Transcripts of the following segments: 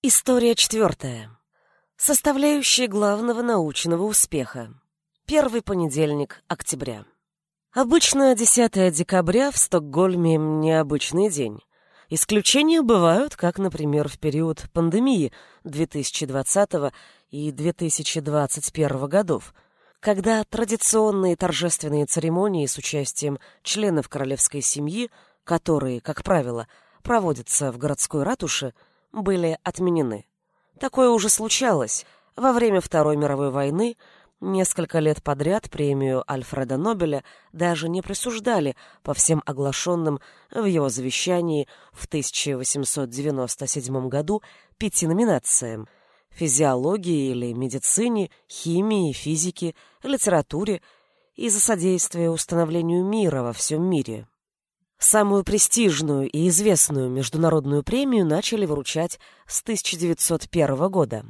История четвертая. Составляющие главного научного успеха. Первый понедельник октября. Обычно 10 декабря в Стокгольме необычный день. Исключения бывают, как, например, в период пандемии 2020 и 2021 годов, когда традиционные торжественные церемонии с участием членов королевской семьи, которые, как правило, проводятся в городской ратуше, были отменены. Такое уже случалось. Во время Второй мировой войны несколько лет подряд премию Альфреда Нобеля даже не присуждали по всем оглашенным в его завещании в 1897 году пяти номинациям – физиологии или медицине, химии, физике, литературе и за содействие установлению мира во всем мире. Самую престижную и известную международную премию начали вручать с 1901 года.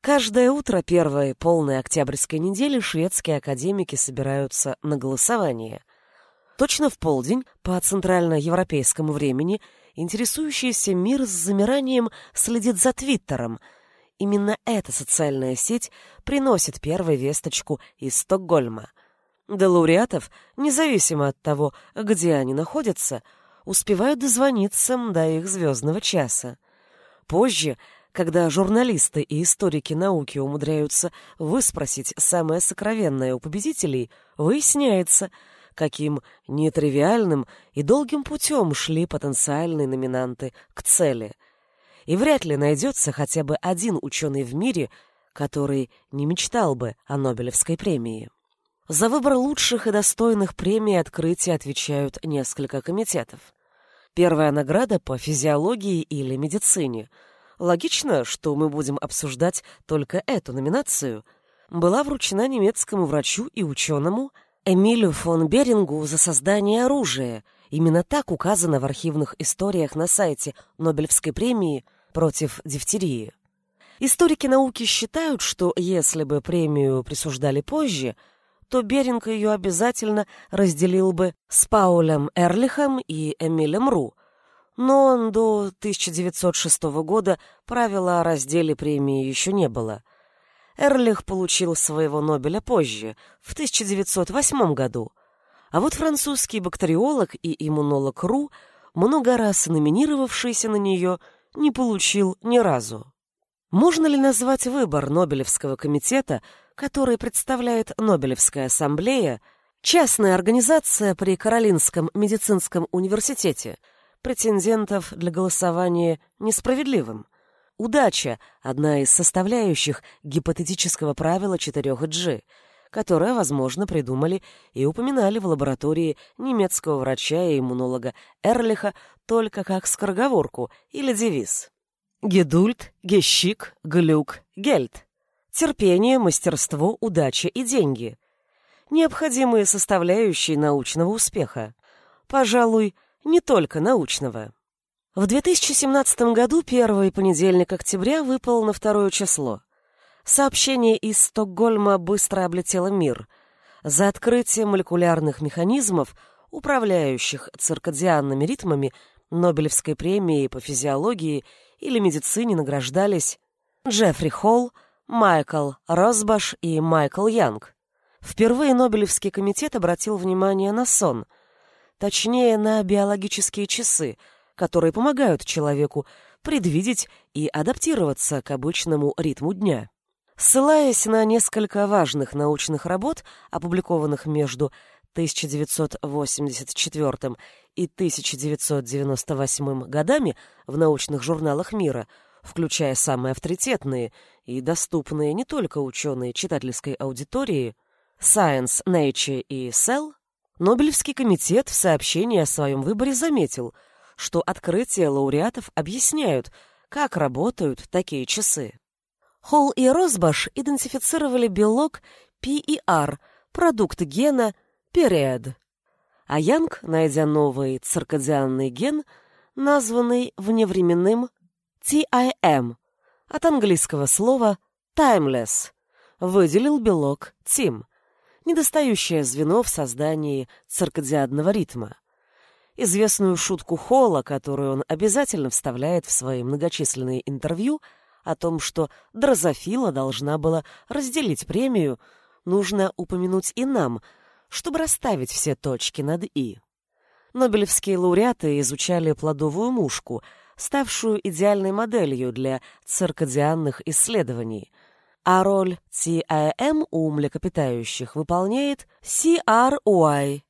Каждое утро первой полной октябрьской недели шведские академики собираются на голосование. Точно в полдень, по центральноевропейскому времени, интересующийся мир с замиранием следит за Твиттером. Именно эта социальная сеть приносит первой весточку из Стокгольма. До лауреатов, независимо от того, где они находятся, успевают дозвониться до их звездного часа. Позже, когда журналисты и историки науки умудряются выспросить самое сокровенное у победителей, выясняется, каким нетривиальным и долгим путем шли потенциальные номинанты к цели. И вряд ли найдется хотя бы один ученый в мире, который не мечтал бы о Нобелевской премии. За выбор лучших и достойных премий открытия отвечают несколько комитетов. Первая награда по физиологии или медицине. Логично, что мы будем обсуждать только эту номинацию. Была вручена немецкому врачу и ученому Эмилю фон Берингу за создание оружия. Именно так указано в архивных историях на сайте Нобелевской премии против дифтерии. Историки науки считают, что если бы премию присуждали позже – то Беринг ее обязательно разделил бы с Паулем Эрлихом и Эмилем Ру. Но до 1906 года правила о разделе премии еще не было. Эрлих получил своего Нобеля позже, в 1908 году. А вот французский бактериолог и иммунолог Ру, много раз номинировавшийся на нее, не получил ни разу. Можно ли назвать выбор Нобелевского комитета – который представляет Нобелевская ассамблея, частная организация при Каролинском медицинском университете, претендентов для голосования несправедливым. Удача – одна из составляющих гипотетического правила 4G, которое, возможно, придумали и упоминали в лаборатории немецкого врача и иммунолога Эрлиха только как скороговорку или девиз. Гедульт, Гещик, Глюк, Гельт терпение, мастерство, удача и деньги. Необходимые составляющие научного успеха. Пожалуй, не только научного. В 2017 году первый понедельник октября выпал на второе число. Сообщение из Стокгольма быстро облетело мир. За открытие молекулярных механизмов, управляющих циркадианными ритмами, Нобелевской премии по физиологии или медицине награждались Джеффри Холл, Майкл Росбаш и Майкл Янг. Впервые Нобелевский комитет обратил внимание на сон, точнее, на биологические часы, которые помогают человеку предвидеть и адаптироваться к обычному ритму дня. Ссылаясь на несколько важных научных работ, опубликованных между 1984 и 1998 годами в научных журналах мира, включая самые авторитетные и доступные не только ученые читательской аудитории Science, Nature и Cell, Нобелевский комитет в сообщении о своем выборе заметил, что открытия лауреатов объясняют, как работают такие часы. Холл и Росбаш идентифицировали белок PER, продукт гена Period. А Янг, найдя новый циркадианный ген, названный вневременным TIM, от английского слова timeless, выделил белок TIM, недостающее звено в создании циркадиадного ритма. известную шутку Холла, которую он обязательно вставляет в свои многочисленные интервью о том, что дрозофила должна была разделить премию, нужно упомянуть и нам, чтобы расставить все точки над «и». Нобелевские лауреаты изучали плодовую мушку, ставшую идеальной моделью для циркадианных исследований, а роль TIM у млекопитающих выполняет CRY.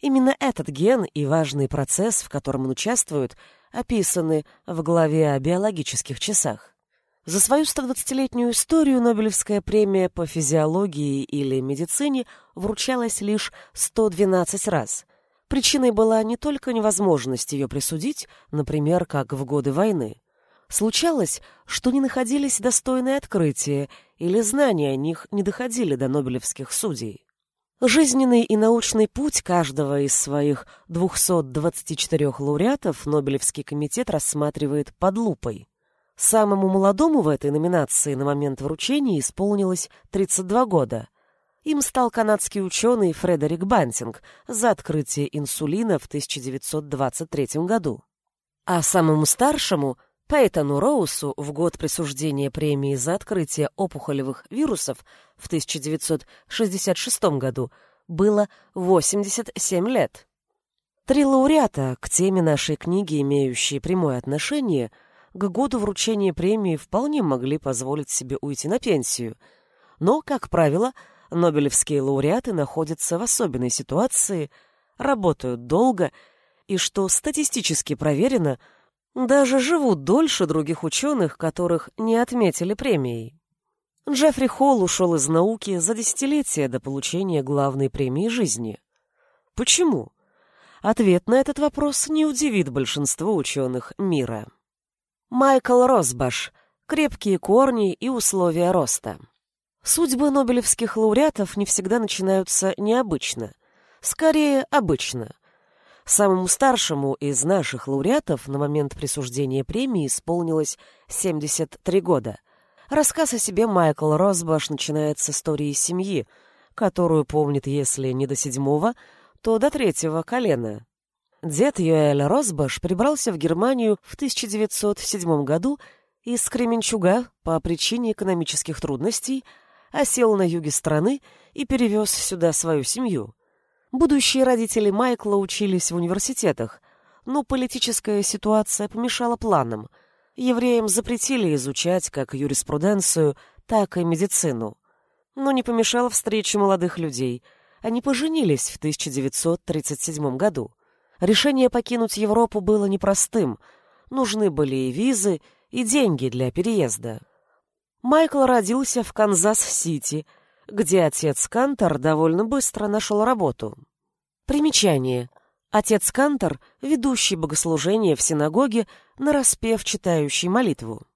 Именно этот ген и важный процесс, в котором он участвует, описаны в главе о биологических часах. За свою 120-летнюю историю Нобелевская премия по физиологии или медицине вручалась лишь 112 раз, Причиной была не только невозможность ее присудить, например, как в годы войны. Случалось, что не находились достойные открытия или знания о них не доходили до нобелевских судей. Жизненный и научный путь каждого из своих 224 лауреатов Нобелевский комитет рассматривает под лупой. Самому молодому в этой номинации на момент вручения исполнилось 32 года – им стал канадский ученый Фредерик Бантинг за открытие инсулина в 1923 году. А самому старшему, Пейтону Роусу, в год присуждения премии за открытие опухолевых вирусов в 1966 году было 87 лет. Три лауреата к теме нашей книги, имеющие прямое отношение, к году вручения премии вполне могли позволить себе уйти на пенсию, но, как правило, Нобелевские лауреаты находятся в особенной ситуации, работают долго и, что статистически проверено, даже живут дольше других ученых, которых не отметили премией. Джеффри Холл ушел из науки за десятилетия до получения главной премии жизни. Почему? Ответ на этот вопрос не удивит большинство ученых мира. Майкл Росбаш. Крепкие корни и условия роста. Судьбы нобелевских лауреатов не всегда начинаются необычно, скорее обычно. Самому старшему из наших лауреатов на момент присуждения премии исполнилось 73 года. Рассказ о себе Майкл Росбаш начинает с истории семьи, которую помнит, если не до седьмого, то до третьего колена. Дед Юэль Росбаш прибрался в Германию в 1907 году из Кременчуга по причине экономических трудностей – осел на юге страны и перевез сюда свою семью. Будущие родители Майкла учились в университетах, но политическая ситуация помешала планам. Евреям запретили изучать как юриспруденцию, так и медицину. Но не помешала встрече молодых людей. Они поженились в 1937 году. Решение покинуть Европу было непростым. Нужны были и визы, и деньги для переезда. Майкл родился в Канзас-Сити, где отец Кантор довольно быстро нашел работу. Примечание. Отец Кантор — ведущий богослужение в синагоге, нараспев читающий молитву.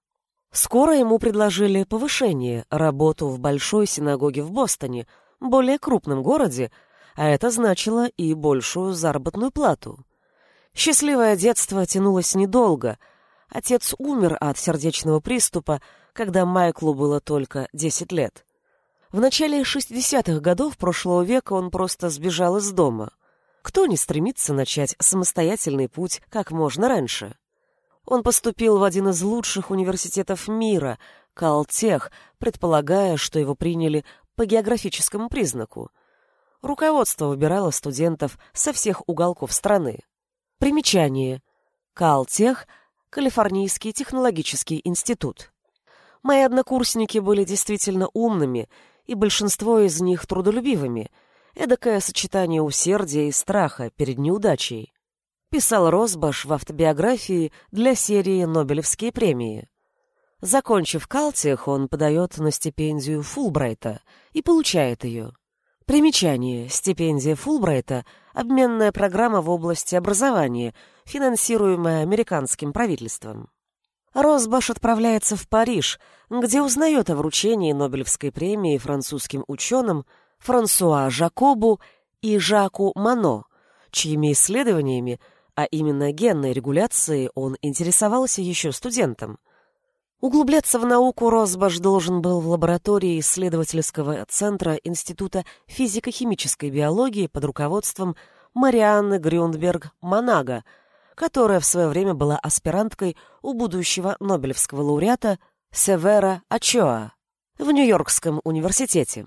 Скоро ему предложили повышение, работу в большой синагоге в Бостоне, более крупном городе, а это значило и большую заработную плату. Счастливое детство тянулось недолго. Отец умер от сердечного приступа, когда Майклу было только 10 лет. В начале 60-х годов прошлого века он просто сбежал из дома. Кто не стремится начать самостоятельный путь как можно раньше? Он поступил в один из лучших университетов мира, Калтех, предполагая, что его приняли по географическому признаку. Руководство выбирало студентов со всех уголков страны. Примечание. Калтех — Калифорнийский технологический институт. Мои однокурсники были действительно умными, и большинство из них трудолюбивыми. Эдакое сочетание усердия и страха перед неудачей. Писал Росбаш в автобиографии для серии «Нобелевские премии». Закончив Калтех, он подает на стипендию Фулбрайта и получает ее. Примечание. Стипендия Фулбрайта – обменная программа в области образования, финансируемая американским правительством. Росбаш отправляется в Париж, где узнает о вручении Нобелевской премии французским ученым Франсуа Жакобу и Жаку Мано, чьими исследованиями, а именно генной регуляцией, он интересовался еще студентом. Углубляться в науку Росбаш должен был в лаборатории исследовательского центра Института физико-химической биологии под руководством Марианны Грюндберг-Монага, которая в свое время была аспиранткой у будущего Нобелевского лауреата Севера Ачоа в Нью-Йоркском университете.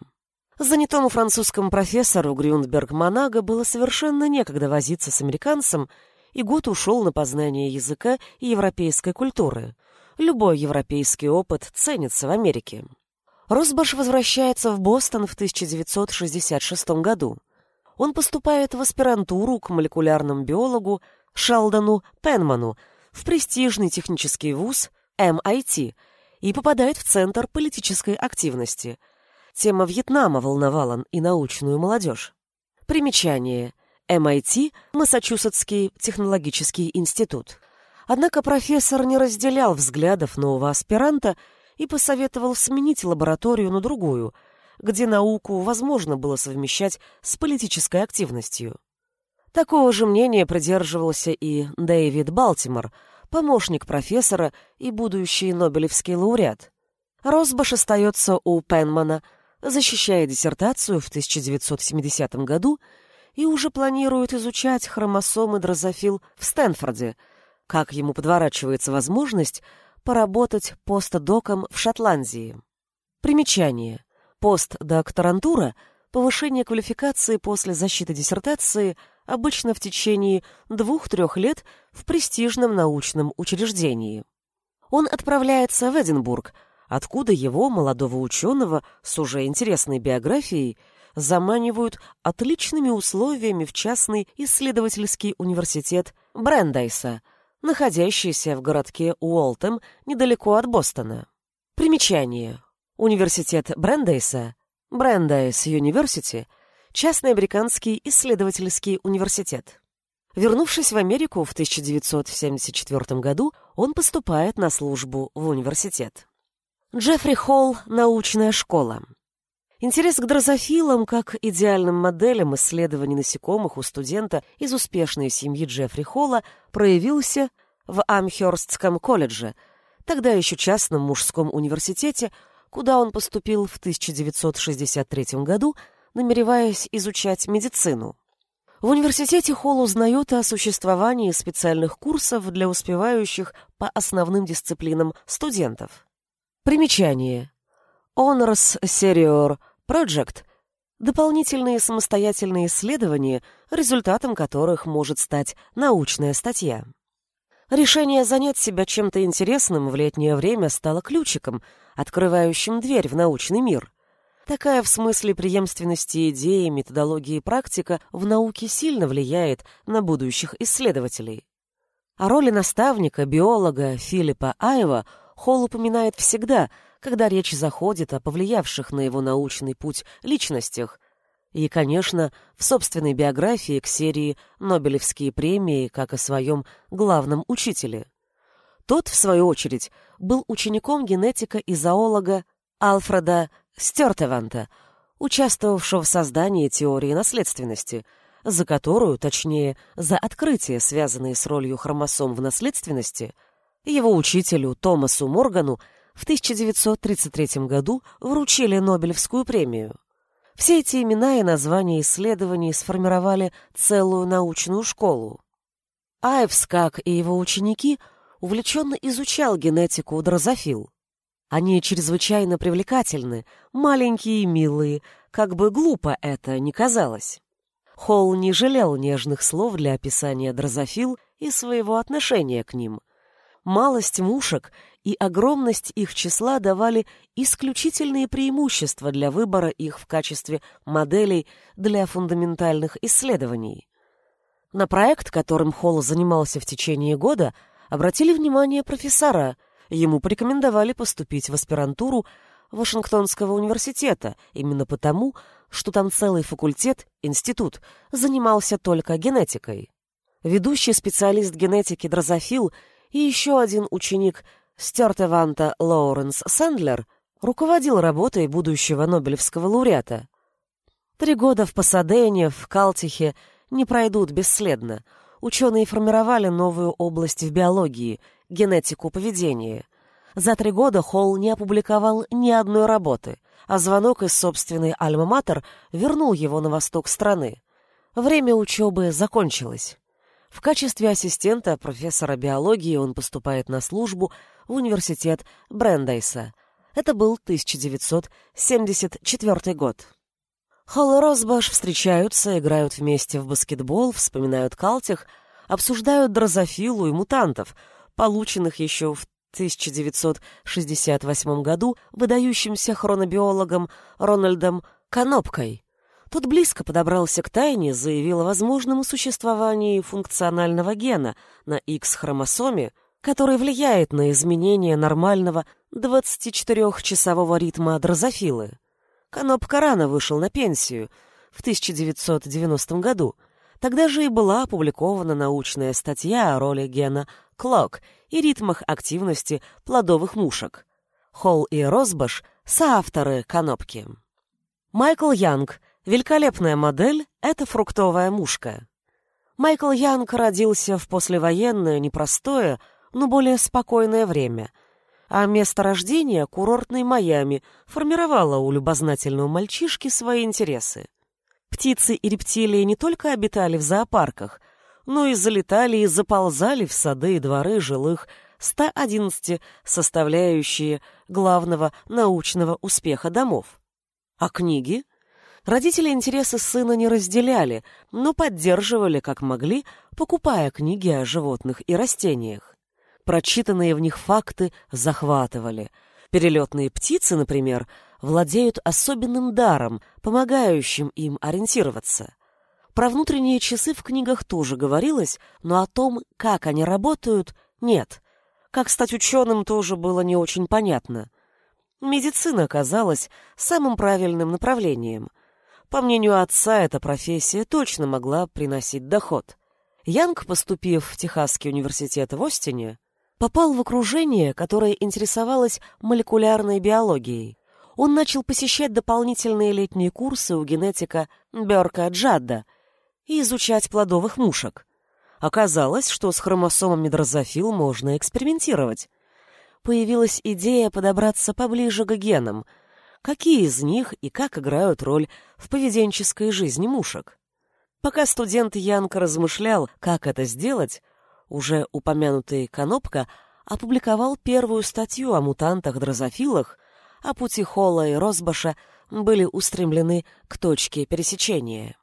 Занятому французскому профессору Грюндберг-Монага было совершенно некогда возиться с американцем, и год ушел на познание языка и европейской культуры. Любой европейский опыт ценится в Америке. Росбаш возвращается в Бостон в 1966 году. Он поступает в аспирантуру к молекулярному биологу Шалдону Пенману в престижный технический вуз MIT и попадает в Центр политической активности. Тема Вьетнама волновала и научную молодежь. Примечание. MIT – Массачусетский технологический институт. Однако профессор не разделял взглядов нового аспиранта и посоветовал сменить лабораторию на другую, где науку возможно было совмещать с политической активностью. Такого же мнения придерживался и Дэвид Балтимор, помощник профессора и будущий Нобелевский лауреат. Росбаш остается у Пенмана, защищая диссертацию в 1970 году и уже планирует изучать хромосомы дрозофил в Стэнфорде, как ему подворачивается возможность поработать постдоком в Шотландии. Примечание. Постдокторантура – повышение квалификации после защиты диссертации обычно в течение двух-трех лет в престижном научном учреждении. Он отправляется в Эдинбург, откуда его, молодого ученого, с уже интересной биографией, заманивают отличными условиями в частный исследовательский университет Брендайса, находящийся в городке Уолтем недалеко от Бостона. Примечание. Университет Брендайса, Брендайс Юниверсити, частный американский исследовательский университет. Вернувшись в Америку в 1974 году, он поступает на службу в университет. Джеффри Холл «Научная школа». Интерес к дрозофилам как идеальным моделям исследований насекомых у студента из успешной семьи Джеффри Холла проявился в Амхерстском колледже, тогда еще частном мужском университете, куда он поступил в 1963 году, намереваясь изучать медицину. В университете Холл узнает о существовании специальных курсов для успевающих по основным дисциплинам студентов. Примечание. Honors Serior Project – дополнительные самостоятельные исследования, результатом которых может стать научная статья. Решение занять себя чем-то интересным в летнее время стало ключиком, открывающим дверь в научный мир. Такая в смысле преемственности идеи, методологии и практика в науке сильно влияет на будущих исследователей. О роли наставника, биолога Филиппа Айва Холл упоминает всегда – когда речь заходит о повлиявших на его научный путь личностях, и, конечно, в собственной биографии к серии «Нобелевские премии» как о своем главном учителе. Тот, в свою очередь, был учеником генетика и зоолога Алфреда Стертеванта, участвовавшего в создании теории наследственности, за которую, точнее, за открытия, связанные с ролью хромосом в наследственности, его учителю Томасу Моргану в 1933 году вручили Нобелевскую премию. Все эти имена и названия исследований сформировали целую научную школу. Айвс, как и его ученики, увлеченно изучал генетику дрозофил. Они чрезвычайно привлекательны, маленькие и милые, как бы глупо это ни казалось. Холл не жалел нежных слов для описания дрозофил и своего отношения к ним. Малость мушек и огромность их числа давали исключительные преимущества для выбора их в качестве моделей для фундаментальных исследований. На проект, которым Холл занимался в течение года, обратили внимание профессора. Ему порекомендовали поступить в аспирантуру Вашингтонского университета именно потому, что там целый факультет, институт, занимался только генетикой. Ведущий специалист генетики дрозофил и еще один ученик Стертеванта Лоуренс Сэндлер руководил работой будущего Нобелевского лауреата. Три года в Пасадене, в Калтихе не пройдут бесследно. Ученые формировали новую область в биологии — генетику поведения. За три года Холл не опубликовал ни одной работы, а звонок из собственной Альма-Матер вернул его на восток страны. Время учебы закончилось. В качестве ассистента профессора биологии он поступает на службу в университет Брендейса. Это был 1974 год. Холл и Росбаш встречаются, играют вместе в баскетбол, вспоминают Калтих, обсуждают дрозофилу и мутантов, полученных еще в 1968 году выдающимся хронобиологом Рональдом Канопкой. Тот близко подобрался к тайне, заявил о возможном существовании функционального гена на X-хромосоме, который влияет на изменение нормального 24-часового ритма дрозофилы. Канопка рано вышел на пенсию в 1990 году. Тогда же и была опубликована научная статья о роли гена Клок и ритмах активности плодовых мушек. Холл и Росбаш — соавторы Канопки. Майкл Янг — великолепная модель — это фруктовая мушка. Майкл Янг родился в послевоенное, непростое, но более спокойное время, а место рождения, курортный Майами, формировало у любознательного мальчишки свои интересы. Птицы и рептилии не только обитали в зоопарках, но и залетали и заползали в сады и дворы жилых 111 составляющие главного научного успеха домов. А книги? Родители интересы сына не разделяли, но поддерживали, как могли, покупая книги о животных и растениях. Прочитанные в них факты захватывали. Перелетные птицы, например, владеют особенным даром, помогающим им ориентироваться. Про внутренние часы в книгах тоже говорилось, но о том, как они работают, нет. Как стать ученым, тоже было не очень понятно. Медицина оказалась самым правильным направлением. По мнению отца, эта профессия точно могла приносить доход. Янг, поступив в Техасский университет в Остине, попал в окружение, которое интересовалось молекулярной биологией. Он начал посещать дополнительные летние курсы у генетика Берка Джадда – и изучать плодовых мушек. Оказалось, что с хромосомами дрозофил можно экспериментировать. Появилась идея подобраться поближе к генам, какие из них и как играют роль в поведенческой жизни мушек. Пока студент Янка размышлял, как это сделать, уже упомянутый Конопка опубликовал первую статью о мутантах-дрозофилах, а пути Холла и Росбаша были устремлены к точке пересечения.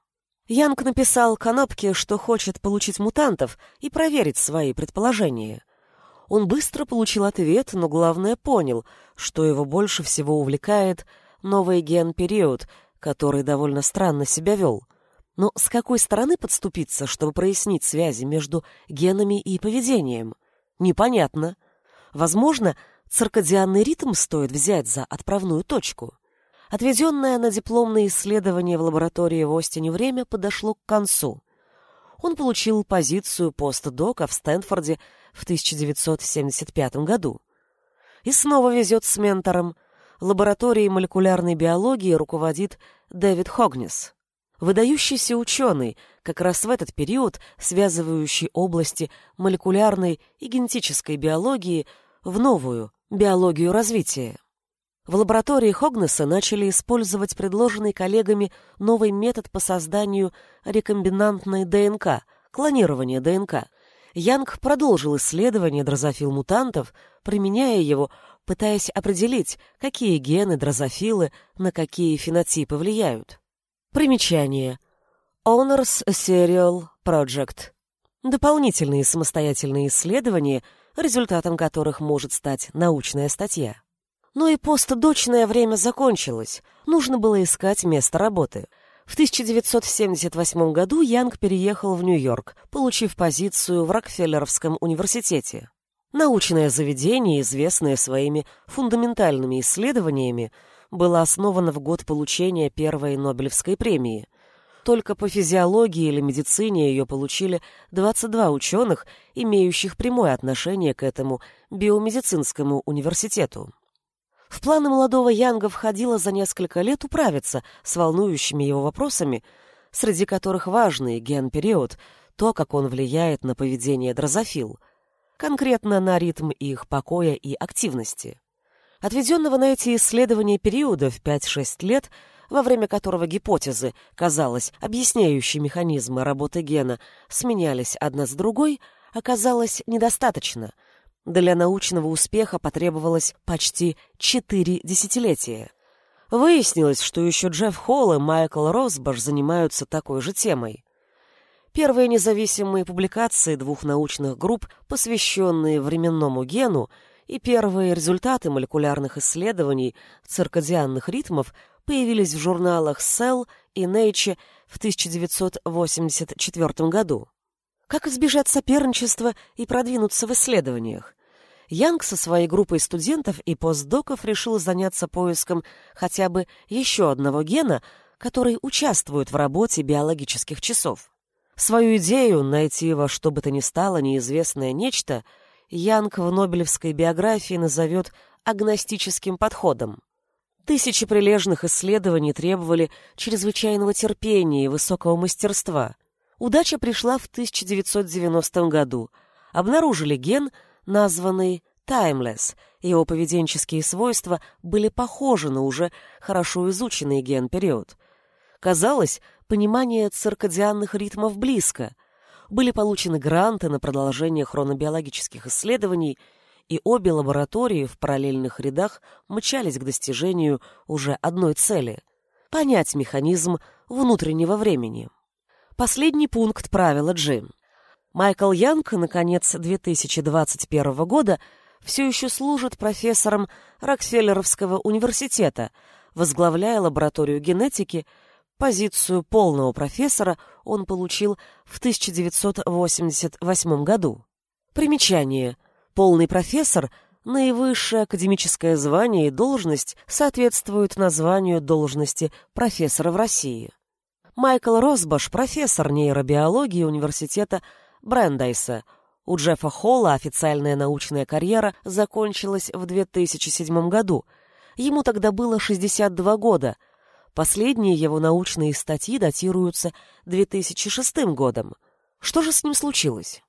Янг написал Канапке, что хочет получить мутантов и проверить свои предположения. Он быстро получил ответ, но главное понял, что его больше всего увлекает новый ген-период, который довольно странно себя вел. Но с какой стороны подступиться, чтобы прояснить связи между генами и поведением? Непонятно. Возможно, циркадианный ритм стоит взять за отправную точку. Отведенное на дипломные исследования в лаборатории в Остине время подошло к концу. Он получил позицию постдока в Стэнфорде в 1975 году. И снова везет с ментором. Лабораторией молекулярной биологии руководит Дэвид Хогнис. Выдающийся ученый, как раз в этот период связывающий области молекулярной и генетической биологии в новую биологию развития. В лаборатории Хогнеса начали использовать предложенный коллегами новый метод по созданию рекомбинантной ДНК, клонирования ДНК. Янг продолжил исследование дрозофил-мутантов, применяя его, пытаясь определить, какие гены дрозофилы на какие фенотипы влияют. Примечание. Honors Serial Project. Дополнительные самостоятельные исследования, результатом которых может стать научная статья. Но и постдочное время закончилось, нужно было искать место работы. В 1978 году Янг переехал в Нью-Йорк, получив позицию в Рокфеллеровском университете. Научное заведение, известное своими фундаментальными исследованиями, было основано в год получения первой Нобелевской премии. Только по физиологии или медицине ее получили 22 ученых, имеющих прямое отношение к этому биомедицинскому университету. В планы молодого Янга входило за несколько лет управиться с волнующими его вопросами, среди которых важный ген-период, то, как он влияет на поведение дрозофил, конкретно на ритм их покоя и активности. Отведенного на эти исследования периода в 5-6 лет во время которого гипотезы, казалось, объясняющие механизмы работы гена, сменялись одна с другой, оказалось недостаточно. Для научного успеха потребовалось почти четыре десятилетия. Выяснилось, что еще Джефф Холл и Майкл Росбаш занимаются такой же темой. Первые независимые публикации двух научных групп, посвященные временному гену, и первые результаты молекулярных исследований циркадианных ритмов появились в журналах Cell и Nature в 1984 году. Как избежать соперничества и продвинуться в исследованиях? Янг со своей группой студентов и постдоков решил заняться поиском хотя бы еще одного гена, который участвует в работе биологических часов. Свою идею найти во что бы то ни стало неизвестное нечто Янг в Нобелевской биографии назовет агностическим подходом. Тысячи прилежных исследований требовали чрезвычайного терпения и высокого мастерства. Удача пришла в 1990 году. Обнаружили ген, названный Timeless. Его поведенческие свойства были похожи на уже хорошо изученный ген-период. Казалось, понимание циркадианных ритмов близко. Были получены гранты на продолжение хронобиологических исследований, и обе лаборатории в параллельных рядах мчались к достижению уже одной цели — понять механизм внутреннего времени. Последний пункт правила Джим. Майкл Янг, наконец, 2021 года все еще служит профессором Рокфеллеровского университета, возглавляя лабораторию генетики. Позицию полного профессора он получил в 1988 году. Примечание. Полный профессор – наивысшее академическое звание и должность соответствует названию должности профессора в России. Майкл Росбаш – профессор нейробиологии университета Брендайса. У Джеффа Холла официальная научная карьера закончилась в 2007 году. Ему тогда было 62 года. Последние его научные статьи датируются 2006 годом. Что же с ним случилось?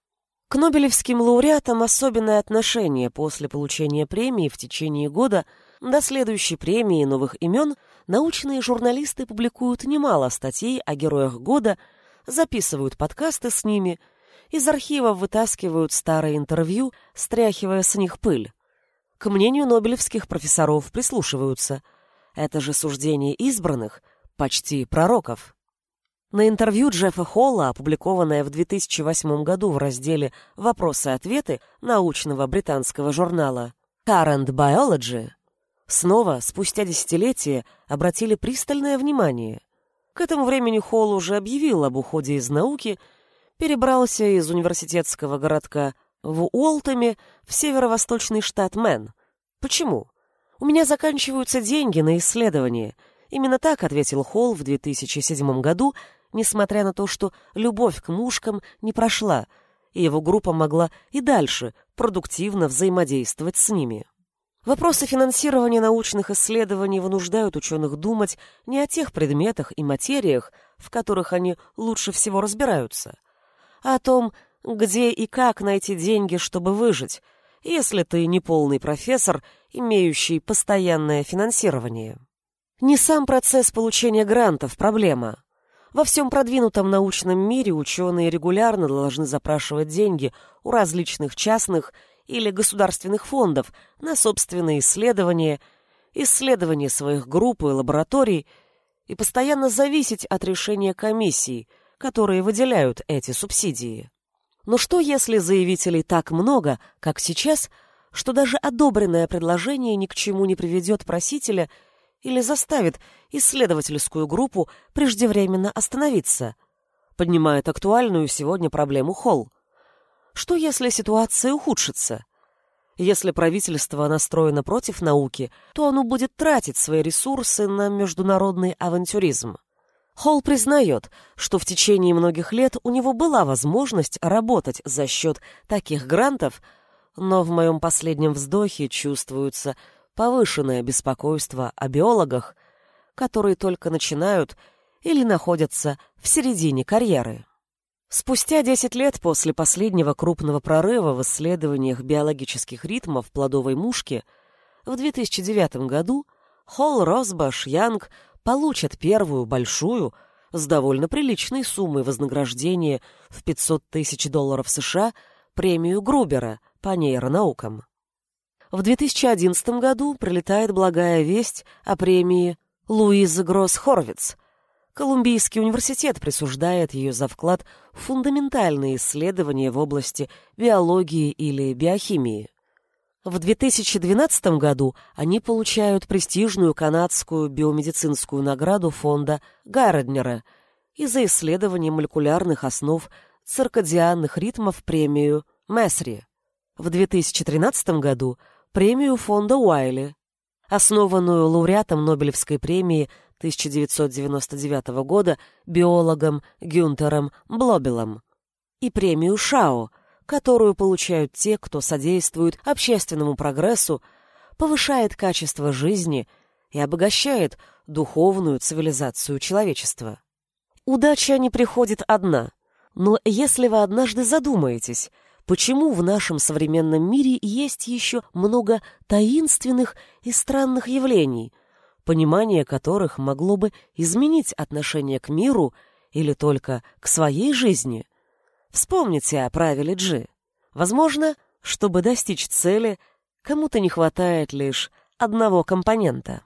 К Нобелевским лауреатам особенное отношение после получения премии в течение года до следующей премии новых имен научные журналисты публикуют немало статей о героях года, записывают подкасты с ними – из архива вытаскивают старые интервью, стряхивая с них пыль. К мнению нобелевских профессоров прислушиваются. Это же суждение избранных, почти пророков. На интервью Джеффа Холла, опубликованное в 2008 году в разделе «Вопросы-ответы» научного британского журнала Current Biology, снова, спустя десятилетия, обратили пристальное внимание. К этому времени Холл уже объявил об уходе из науки – перебрался из университетского городка в Уолтоме в северо-восточный штат Мэн. Почему? У меня заканчиваются деньги на исследования. Именно так ответил Холл в 2007 году, несмотря на то, что любовь к мушкам не прошла, и его группа могла и дальше продуктивно взаимодействовать с ними. Вопросы финансирования научных исследований вынуждают ученых думать не о тех предметах и материях, в которых они лучше всего разбираются, о том, где и как найти деньги, чтобы выжить, если ты не полный профессор, имеющий постоянное финансирование. Не сам процесс получения грантов – проблема. Во всем продвинутом научном мире ученые регулярно должны запрашивать деньги у различных частных или государственных фондов на собственные исследования, исследования своих групп и лабораторий и постоянно зависеть от решения комиссии – которые выделяют эти субсидии. Но что, если заявителей так много, как сейчас, что даже одобренное предложение ни к чему не приведет просителя или заставит исследовательскую группу преждевременно остановиться? Поднимает актуальную сегодня проблему Холл. Что, если ситуация ухудшится? Если правительство настроено против науки, то оно будет тратить свои ресурсы на международный авантюризм. Холл признает, что в течение многих лет у него была возможность работать за счет таких грантов, но в моем последнем вздохе чувствуется повышенное беспокойство о биологах, которые только начинают или находятся в середине карьеры. Спустя 10 лет после последнего крупного прорыва в исследованиях биологических ритмов плодовой мушки в 2009 году Холл, Росбаш, Янг получат первую большую, с довольно приличной суммой вознаграждения в 500 тысяч долларов США премию Грубера по нейронаукам. В 2011 году прилетает благая весть о премии Луизы Гросс-Хорвиц. Колумбийский университет присуждает ее за вклад в фундаментальные исследования в области биологии или биохимии. В 2012 году они получают престижную канадскую биомедицинскую награду фонда Гарреднера и за исследование молекулярных основ циркадианных ритмов премию Месри. В 2013 году премию фонда Уайли, основанную лауреатом Нобелевской премии 1999 года биологом Гюнтером Блобелом, и премию Шао – которую получают те, кто содействует общественному прогрессу, повышает качество жизни и обогащает духовную цивилизацию человечества. Удача не приходит одна, но если вы однажды задумаетесь, почему в нашем современном мире есть еще много таинственных и странных явлений, понимание которых могло бы изменить отношение к миру или только к своей жизни – Вспомните о правиле G. Возможно, чтобы достичь цели, кому-то не хватает лишь одного компонента.